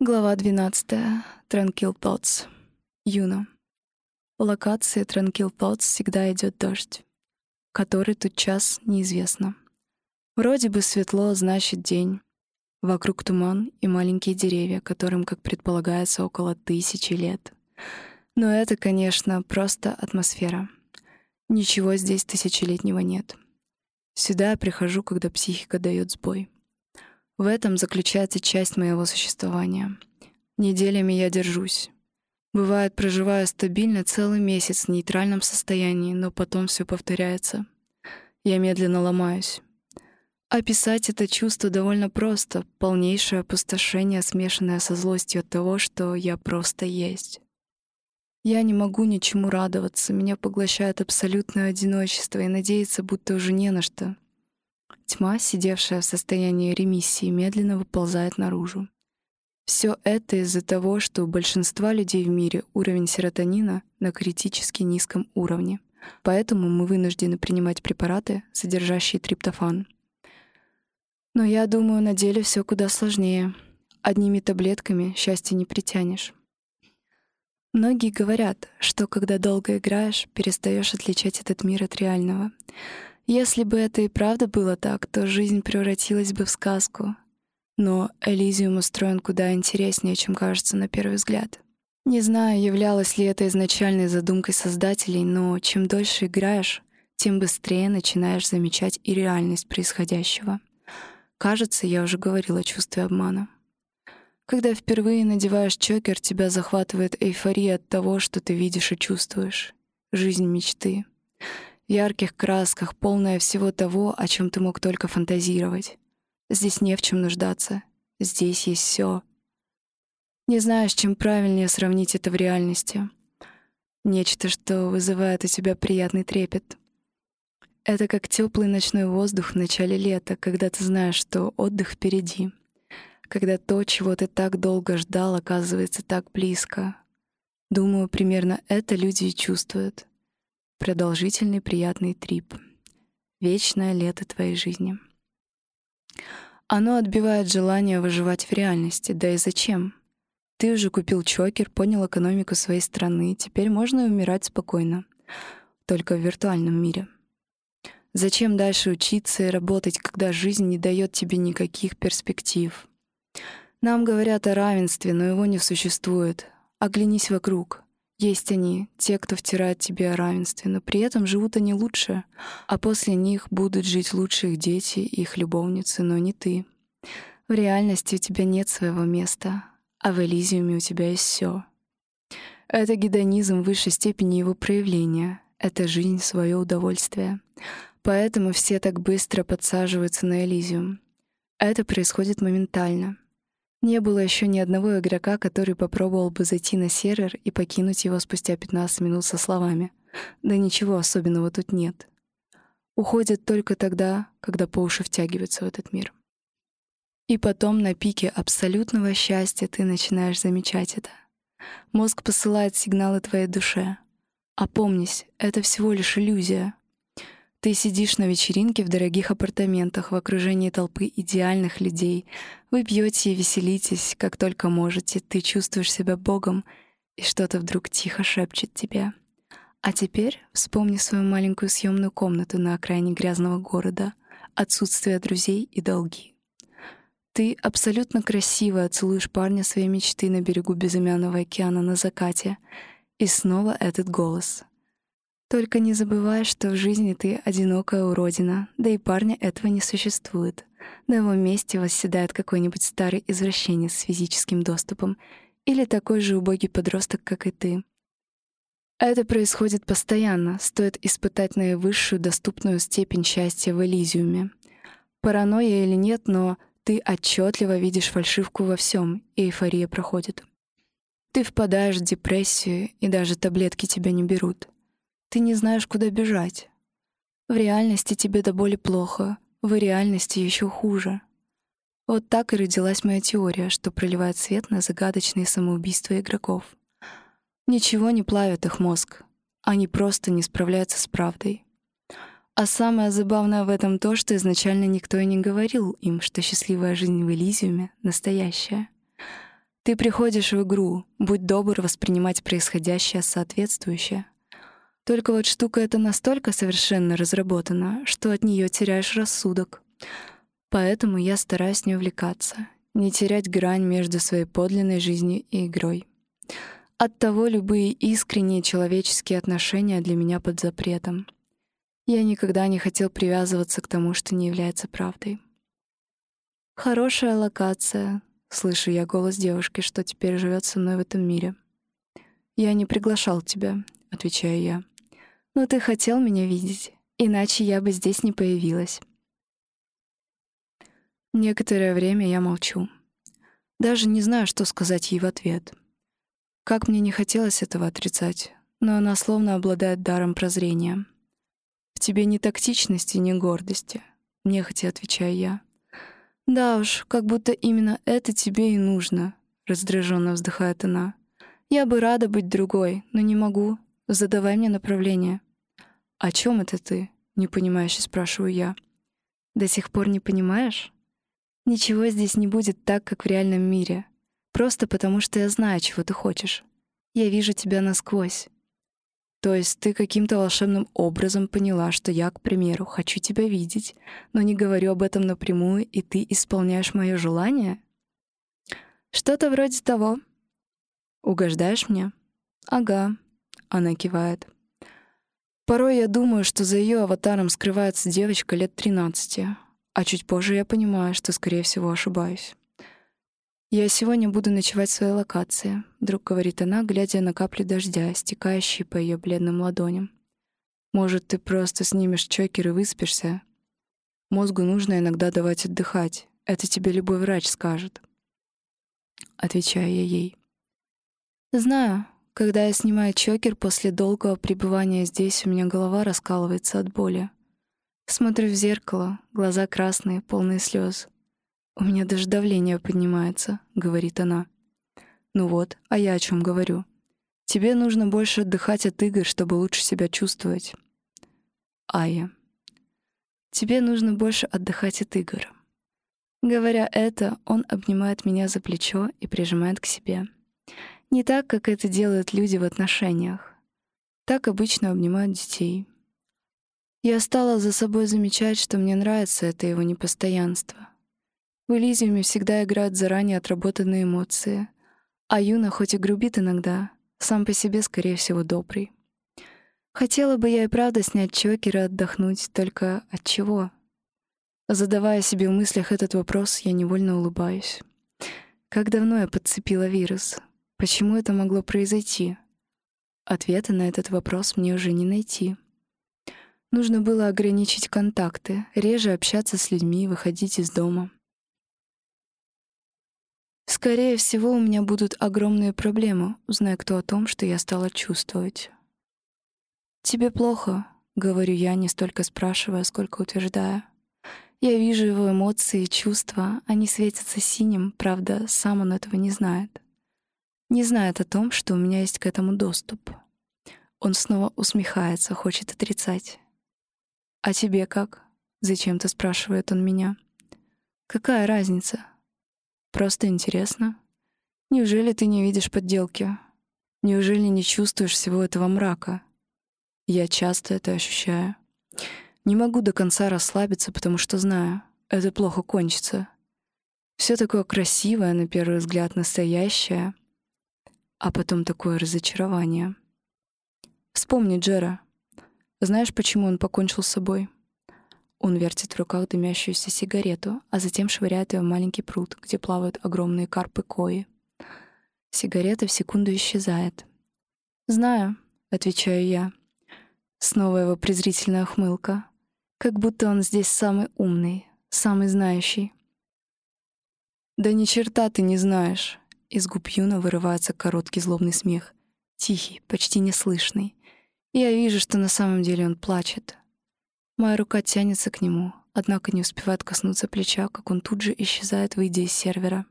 Глава 12. Tranquil Thoughts. Юна. По локации Tranquil Thoughts всегда идет дождь. Который тут час, неизвестно. Вроде бы светло, значит день. Вокруг туман и маленькие деревья, которым, как предполагается, около тысячи лет. Но это, конечно, просто атмосфера. Ничего здесь тысячелетнего нет. Сюда я прихожу, когда психика дает сбой. В этом заключается часть моего существования. Неделями я держусь. Бывает, проживаю стабильно целый месяц в нейтральном состоянии, но потом все повторяется. Я медленно ломаюсь. Описать это чувство довольно просто. Полнейшее опустошение, смешанное со злостью от того, что я просто есть. Я не могу ничему радоваться, меня поглощает абсолютное одиночество и надеяться, будто уже не на что. Тьма, сидевшая в состоянии ремиссии, медленно выползает наружу. Все это из-за того, что у большинства людей в мире уровень серотонина на критически низком уровне. Поэтому мы вынуждены принимать препараты, содержащие триптофан. Но я думаю, на деле все куда сложнее. Одними таблетками счастья не притянешь. Многие говорят, что когда долго играешь, перестаешь отличать этот мир от реального — если бы это и правда было так, то жизнь превратилась бы в сказку. Но Элизиум устроен куда интереснее, чем кажется на первый взгляд. Не знаю, являлось ли это изначальной задумкой создателей, но чем дольше играешь, тем быстрее начинаешь замечать и реальность происходящего. Кажется, я уже говорила о чувстве обмана. Когда впервые надеваешь чокер, тебя захватывает эйфория от того, что ты видишь и чувствуешь. Жизнь мечты ярких красках, полная всего того, о чем ты мог только фантазировать. Здесь не в чем нуждаться. Здесь есть все. Не знаю, с чем правильнее сравнить это в реальности. Нечто, что вызывает у тебя приятный трепет. Это как теплый ночной воздух в начале лета, когда ты знаешь, что отдых впереди. Когда то, чего ты так долго ждал, оказывается так близко. Думаю, примерно это люди и чувствуют. Продолжительный приятный трип. Вечное лето твоей жизни. Оно отбивает желание выживать в реальности. Да и зачем? Ты уже купил чокер, понял экономику своей страны, теперь можно умирать спокойно. Только в виртуальном мире. Зачем дальше учиться и работать, когда жизнь не дает тебе никаких перспектив? Нам говорят о равенстве, но его не существует. Оглянись вокруг. Есть они, те, кто втирает тебе о равенстве, но при этом живут они лучше, а после них будут жить лучше их дети, их любовницы, но не ты. В реальности у тебя нет своего места, а в Элизиуме у тебя есть все. Это гедонизм в высшей степени его проявления. Это жизнь, свое удовольствие. Поэтому все так быстро подсаживаются на Элизиум. Это происходит моментально — не было еще ни одного игрока, который попробовал бы зайти на сервер и покинуть его спустя 15 минут со словами «Да ничего особенного тут нет». Уходит только тогда, когда по уши втягиваются в этот мир. И потом на пике абсолютного счастья ты начинаешь замечать это. Мозг посылает сигналы твоей душе. Опомнись, это всего лишь иллюзия. Ты сидишь на вечеринке в дорогих апартаментах в окружении толпы идеальных людей. Вы пьете и веселитесь, как только можете. Ты чувствуешь себя богом, и что-то вдруг тихо шепчет тебе. А теперь вспомни свою маленькую съемную комнату на окраине грязного города, отсутствие друзей и долги. Ты абсолютно красиво целуешь парня своей мечты на берегу безымянного океана на закате. И снова этот голос — только не забывай, что в жизни ты одинокая уродина, да и парня этого не существует. На его месте восседает какой-нибудь старый извращенец с физическим доступом или такой же убогий подросток, как и ты. Это происходит постоянно, стоит испытать наивысшую доступную степень счастья в Элизиуме. Паранойя или нет, но ты отчетливо видишь фальшивку во всем, и эйфория проходит. Ты впадаешь в депрессию, и даже таблетки тебя не берут. Ты не знаешь, куда бежать. В реальности тебе до боли плохо, в реальности еще хуже. Вот так и родилась моя теория, что проливает свет на загадочные самоубийства игроков. Ничего не плавит их мозг. Они просто не справляются с правдой. А самое забавное в этом то, что изначально никто и не говорил им, что счастливая жизнь в Элизиуме — настоящая. Ты приходишь в игру, будь добр воспринимать происходящее соответствующее. Только вот штука эта настолько совершенно разработана, что от нее теряешь рассудок. Поэтому я стараюсь не увлекаться, не терять грань между своей подлинной жизнью и игрой. Оттого любые искренние человеческие отношения для меня под запретом. Я никогда не хотел привязываться к тому, что не является правдой. «Хорошая локация», — слышу я голос девушки, что теперь живет со мной в этом мире. «Я не приглашал тебя», — отвечаю я. «Но ты хотел меня видеть, иначе я бы здесь не появилась». Некоторое время я молчу. Даже не знаю, что сказать ей в ответ. Как мне не хотелось этого отрицать, но она словно обладает даром прозрения. «В тебе ни тактичности, ни гордости», — нехотя отвечаю я. «Да уж, как будто именно это тебе и нужно», — раздраженно вздыхает она. «Я бы рада быть другой, но не могу. Задавай мне направление». «О чем это ты?» — непонимающе спрашиваю я. «До сих пор не понимаешь?» «Ничего здесь не будет так, как в реальном мире. Просто потому, что я знаю, чего ты хочешь. Я вижу тебя насквозь. То есть ты каким-то волшебным образом поняла, что я, к примеру, хочу тебя видеть, но не говорю об этом напрямую, и ты исполняешь мое желание? Что-то вроде того. Угождаешь мне? Ага, она кивает. Порой я думаю, что за ее аватаром скрывается девочка лет 13, а чуть позже я понимаю, что, скорее всего, ошибаюсь. «Я сегодня буду ночевать в своей локации», — вдруг говорит она, глядя на капли дождя, стекающие по ее бледным ладоням. «Может, ты просто снимешь чокер и выспишься? Мозгу нужно иногда давать отдыхать. Это тебе любой врач скажет». Отвечаю я ей. «Знаю, когда я снимаю чокер после долгого пребывания здесь, у меня голова раскалывается от боли. Смотрю в зеркало, глаза красные, полные слез. «У меня даже давление поднимается», — говорит она. «Ну вот, а я о чем говорю? Тебе нужно больше отдыхать от игр, чтобы лучше себя чувствовать». Ая. «Тебе нужно больше отдыхать от игр». Говоря это, он обнимает меня за плечо и прижимает к себе. Не так, как это делают люди в отношениях. Так обычно обнимают детей. Я стала за собой замечать, что мне нравится это его непостоянство — в Элизиуме всегда играют заранее отработанные эмоции. А Юна хоть и грубит иногда, сам по себе, скорее всего, добрый. Хотела бы я и правда снять чокер и отдохнуть, только от чего? Задавая себе в мыслях этот вопрос, я невольно улыбаюсь. Как давно я подцепила вирус? Почему это могло произойти? Ответа на этот вопрос мне уже не найти. Нужно было ограничить контакты, реже общаться с людьми, выходить из дома. Скорее всего, у меня будут огромные проблемы, узная кто о том, что я стала чувствовать. «Тебе плохо», — говорю я, не столько спрашивая, сколько утверждая. Я вижу его эмоции и чувства, они светятся синим, правда, сам он этого не знает. Не знает о том, что у меня есть к этому доступ. Он снова усмехается, хочет отрицать. «А тебе как?» — зачем-то спрашивает он меня. «Какая разница?» Просто интересно. Неужели ты не видишь подделки? Неужели не чувствуешь всего этого мрака? Я часто это ощущаю. Не могу до конца расслабиться, потому что знаю, это плохо кончится. Все такое красивое, на первый взгляд, настоящее, а потом такое разочарование. Вспомни Джера. Знаешь, почему он покончил с собой? Он вертит в руках дымящуюся сигарету, а затем швыряет ее в маленький пруд, где плавают огромные карпы кои. Сигарета в секунду исчезает. «Знаю», — отвечаю я. Снова его презрительная ухмылка. Как будто он здесь самый умный, самый знающий. «Да ни черта ты не знаешь!» Из губ Юна вырывается короткий злобный смех. Тихий, почти неслышный. Я вижу, что на самом деле он плачет. Моя рука тянется к нему, однако не успевает коснуться плеча, как он тут же исчезает, выйдя из сервера.